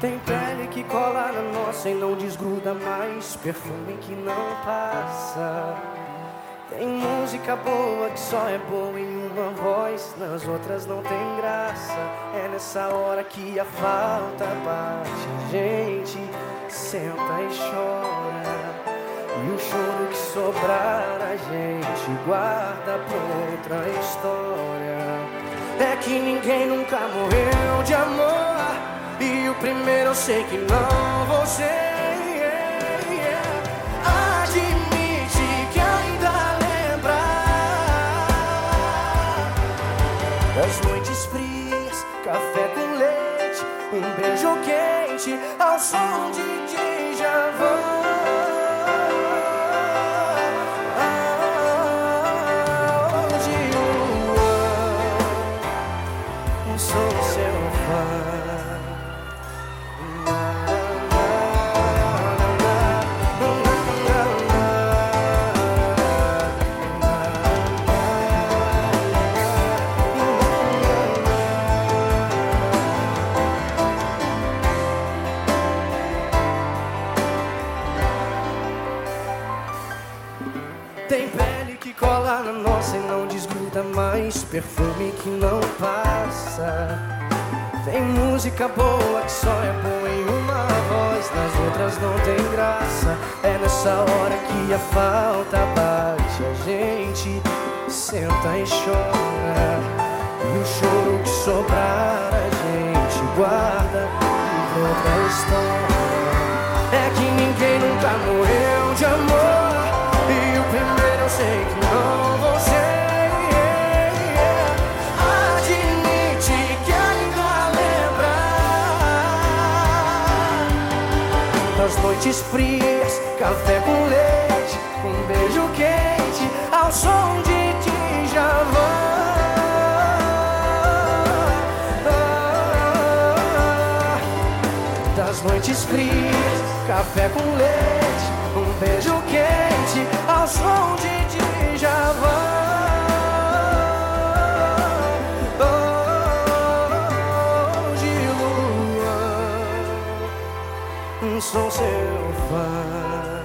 Tem pele que cola na nossa e não desgruda mais. Perfume que não passa. Tem música boa que só é boa em uma voz, nas outras não tem graça. É nessa hora que a falta bate. A gente senta e chora. E o choro que sobrar a gente guarda pra outra história. É que ninguém nunca morreu de amor. E o primeiro eu sei que não vou ser. Admite que ainda lembra das noites frias, café com leite, um beijo quente ao som de Tem pele que cola na nossa e não desgruda mais. Perfume que não passa. Tem música boa que só é boa em uma voz, nas outras não tem graça. É nessa hora que a falta bate, a gente senta e chora. E o choro que sobrar a gente guarda pra outra história. Das noites frias, café com leite, um beijo quente ao som de Djavan. Das noites frias, café com leite, sou seu fã.